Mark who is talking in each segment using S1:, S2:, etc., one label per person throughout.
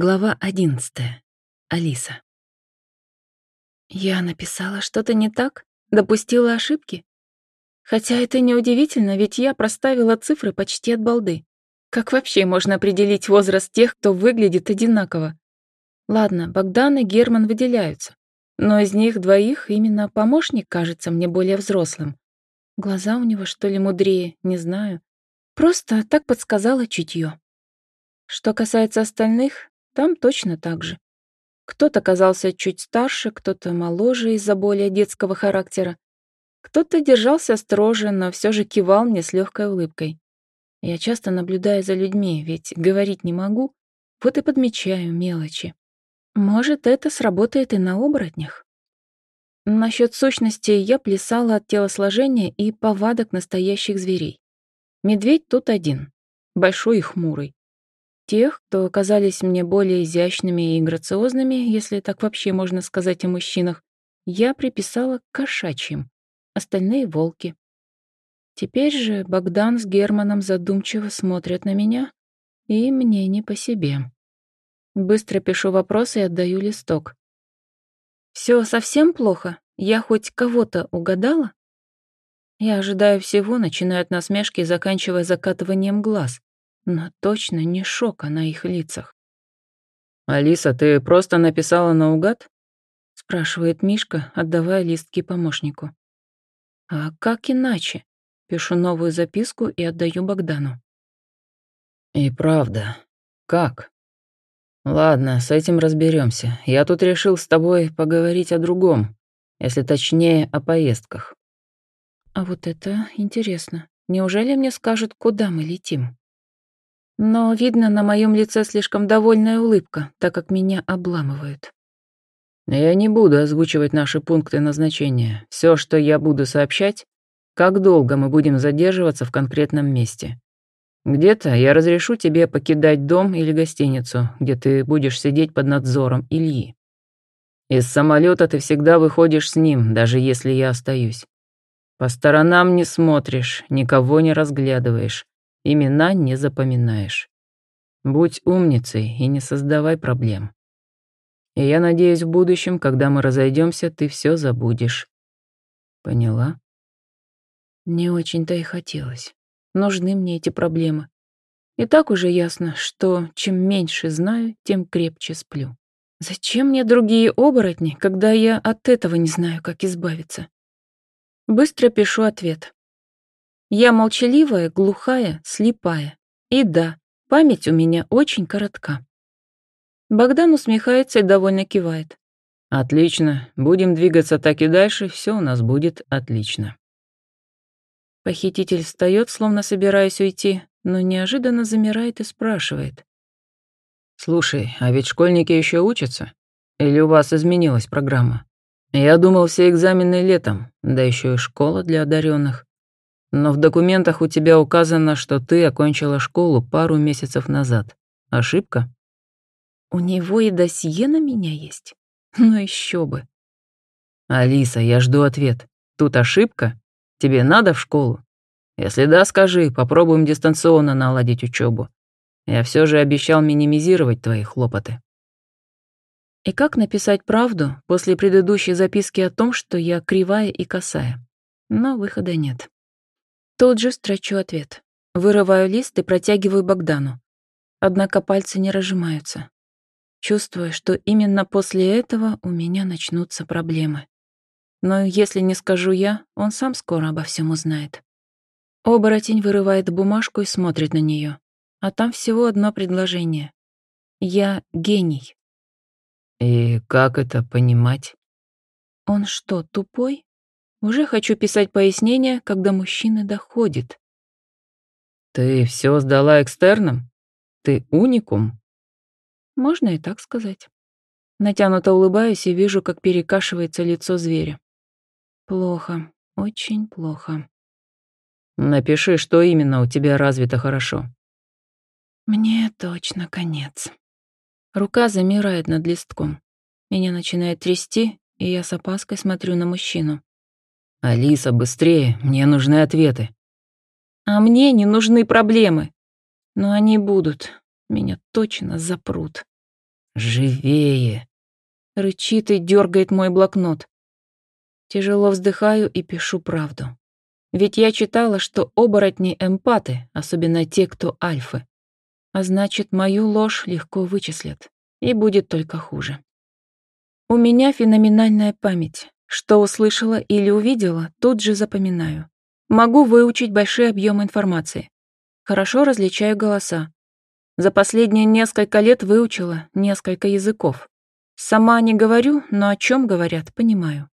S1: Глава одиннадцатая. Алиса. Я написала что-то не так? Допустила ошибки? Хотя это неудивительно, ведь я проставила цифры почти от балды. Как вообще можно определить возраст тех, кто выглядит одинаково? Ладно, Богдан и Герман выделяются. Но из них двоих именно помощник кажется мне более взрослым. Глаза у него, что ли, мудрее, не знаю. Просто так подсказала чутье. Что касается остальных, там точно так же. Кто-то казался чуть старше, кто-то моложе из-за более детского характера. Кто-то держался строже, но все же кивал мне с легкой улыбкой. Я часто наблюдаю за людьми, ведь говорить не могу, вот и подмечаю мелочи. Может, это сработает и на оборотнях? Насчет сущности я плясала от телосложения и повадок настоящих зверей. Медведь тут один, большой и хмурый. Тех, кто оказались мне более изящными и грациозными, если так вообще можно сказать о мужчинах, я приписала к кошачьим, остальные — волки. Теперь же Богдан с Германом задумчиво смотрят на меня, и мне не по себе. Быстро пишу вопрос и отдаю листок. Все совсем плохо? Я хоть кого-то угадала? Я ожидаю всего, начиная от насмешки и заканчивая закатыванием глаз но точно не шока на их лицах.
S2: «Алиса, ты просто написала наугад?»
S1: — спрашивает Мишка, отдавая листки помощнику. «А как иначе?» — пишу новую записку и отдаю Богдану.
S2: «И правда, как?» «Ладно, с этим разберемся. Я тут решил с тобой поговорить о другом, если точнее, о поездках».
S1: «А вот это интересно. Неужели мне скажут, куда мы летим?» Но видно на моем лице слишком довольная улыбка, так как меня обламывают.
S2: Я не буду озвучивать наши пункты назначения. Все, что я буду сообщать, как долго мы будем задерживаться в конкретном месте. Где-то я разрешу тебе покидать дом или гостиницу, где ты будешь сидеть под надзором Ильи. Из самолета ты всегда выходишь с ним, даже если я остаюсь. По сторонам не смотришь, никого не разглядываешь, Имена не запоминаешь. Будь умницей и не создавай проблем. И я надеюсь, в будущем, когда мы разойдемся, ты все забудешь. Поняла?
S1: Не очень-то и хотелось. Нужны мне эти проблемы. И так уже ясно, что чем меньше знаю, тем крепче сплю. Зачем мне другие оборотни, когда я от этого не знаю, как избавиться? Быстро пишу ответ. Я молчаливая, глухая, слепая. И да, память у меня очень коротка. Богдан усмехается и довольно кивает.
S2: Отлично. Будем двигаться так и дальше, все у нас будет отлично.
S1: Похититель встает, словно собираясь уйти, но неожиданно замирает и спрашивает.
S2: «Слушай, а ведь школьники еще учатся? Или у вас изменилась программа? Я думал, все экзамены летом, да еще и школа для одаренных. Но в документах у тебя указано, что ты окончила школу пару месяцев назад. Ошибка?
S1: У него и досье на меня есть? Ну еще бы.
S2: Алиса, я жду ответ. Тут ошибка? Тебе надо в школу? Если да, скажи, попробуем дистанционно наладить учебу. Я все же обещал минимизировать твои хлопоты.
S1: И как написать правду после предыдущей записки о том, что я кривая и косая? Но выхода нет. Тут же строчу ответ. Вырываю лист и протягиваю Богдану. Однако пальцы не разжимаются. Чувствую, что именно после этого у меня начнутся проблемы. Но если не скажу я, он сам скоро обо всем узнает. Оборотень вырывает бумажку и смотрит на нее. А там всего одно предложение. Я гений.
S2: И как это понимать?
S1: Он что, тупой? Уже хочу писать пояснения, когда мужчина доходит.
S2: «Ты все сдала экстерном? Ты уникум?»
S1: Можно и так сказать. Натянуто улыбаюсь и вижу, как перекашивается лицо зверя. Плохо, очень плохо.
S2: Напиши, что именно у тебя развито хорошо.
S1: Мне точно конец. Рука замирает над листком. Меня начинает трясти, и я с опаской смотрю на мужчину.
S2: «Алиса, быстрее, мне нужны ответы».
S1: «А мне не нужны проблемы. Но они будут. Меня точно запрут».
S2: Живее!»
S1: Рычит и дергает мой блокнот. Тяжело вздыхаю и пишу правду. Ведь я читала, что оборотни эмпаты, особенно те, кто альфы. А значит, мою ложь легко вычислят. И будет только хуже. У меня феноменальная память. Что услышала или увидела, тут же запоминаю. Могу выучить большие объемы информации. Хорошо различаю голоса. За последние несколько лет выучила несколько языков. Сама не говорю, но о чем говорят, понимаю.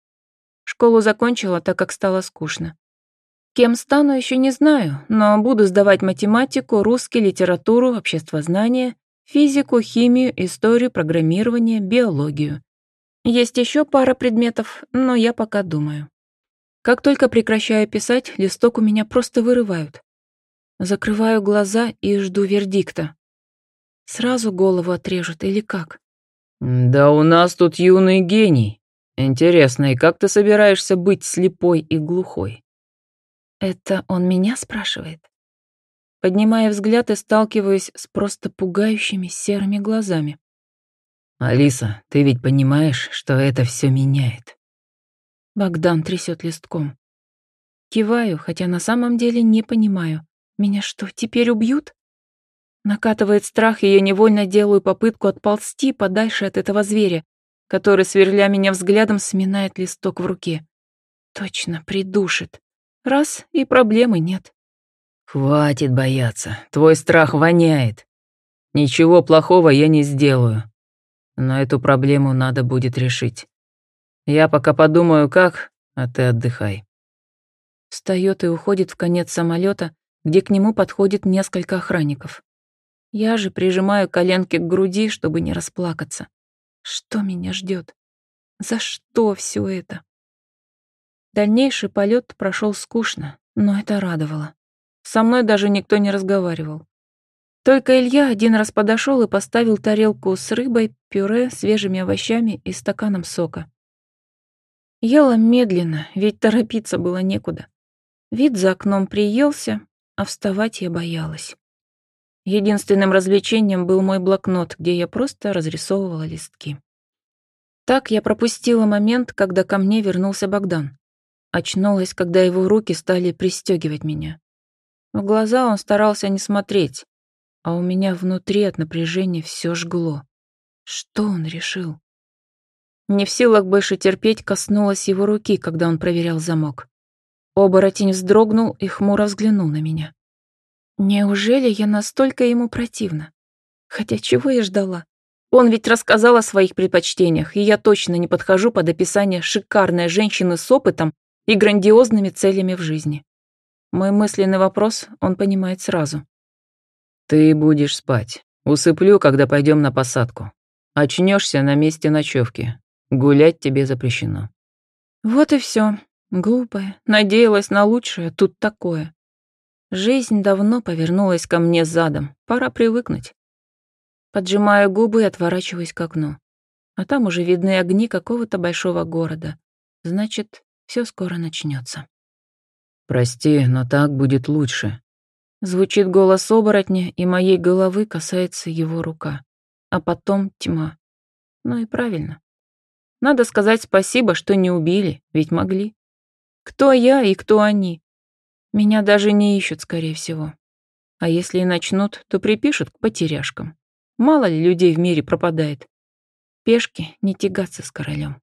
S1: Школу закончила, так как стало скучно. Кем стану, еще не знаю, но буду сдавать математику, русский, литературу, обществознание, физику, химию, историю, программирование, биологию. Есть еще пара предметов, но я пока думаю. Как только прекращаю писать, листок у меня просто вырывают. Закрываю глаза и жду вердикта. Сразу голову отрежут или как?
S2: «Да у нас тут юный гений. Интересно, и как ты собираешься быть слепой и глухой?»
S1: Это он меня спрашивает? Поднимая взгляд и сталкиваюсь с просто пугающими серыми глазами.
S2: «Алиса, ты ведь понимаешь, что это все меняет?»
S1: Богдан трясет листком. Киваю, хотя на самом деле не понимаю. Меня что, теперь убьют? Накатывает страх, и я невольно делаю попытку отползти подальше от этого зверя, который, сверля меня взглядом, сминает листок в руке. Точно, придушит. Раз, и проблемы нет.
S2: «Хватит бояться, твой страх воняет. Ничего плохого я не сделаю. Но эту проблему надо будет решить. Я пока подумаю, как, а ты отдыхай».
S1: Встает и уходит в конец самолета, где к нему подходит несколько охранников. Я же прижимаю коленки к груди, чтобы не расплакаться. Что меня ждет? За что все это? Дальнейший полет прошел скучно, но это радовало. Со мной даже никто не разговаривал. Только Илья один раз подошел и поставил тарелку с рыбой, пюре, свежими овощами и стаканом сока. Ела медленно, ведь торопиться было некуда. Вид за окном приелся, а вставать я боялась. Единственным развлечением был мой блокнот, где я просто разрисовывала листки. Так я пропустила момент, когда ко мне вернулся Богдан. Очнулась, когда его руки стали пристегивать меня. В глаза он старался не смотреть, а у меня внутри от напряжения все жгло. Что он решил? Не в силах больше терпеть, коснулась его руки, когда он проверял замок. Оборотень вздрогнул и хмуро взглянул на меня. Неужели я настолько ему противна? Хотя чего я ждала? Он ведь рассказал о своих предпочтениях, и я точно не подхожу под описание шикарной женщины с опытом и грандиозными целями в жизни. Мой мысленный вопрос он понимает сразу.
S2: «Ты будешь спать. Усыплю, когда пойдем на посадку. Очнешься на месте ночевки. Гулять тебе запрещено».
S1: Вот и все. Глупая. Надеялась на лучшее, тут такое. Жизнь давно повернулась ко мне задом. Пора привыкнуть. Поджимаю губы и отворачиваюсь к окну. А там уже видны огни какого-то большого города. Значит, все скоро начнется.
S2: «Прости, но так будет лучше».
S1: Звучит голос оборотня, и моей головы касается его рука. А потом тьма. Ну и правильно. Надо сказать спасибо, что не убили, ведь могли. Кто я и кто они? Меня даже не ищут, скорее всего. А если и начнут, то припишут к потеряшкам. Мало ли людей в мире пропадает. Пешки не тягаться с королем.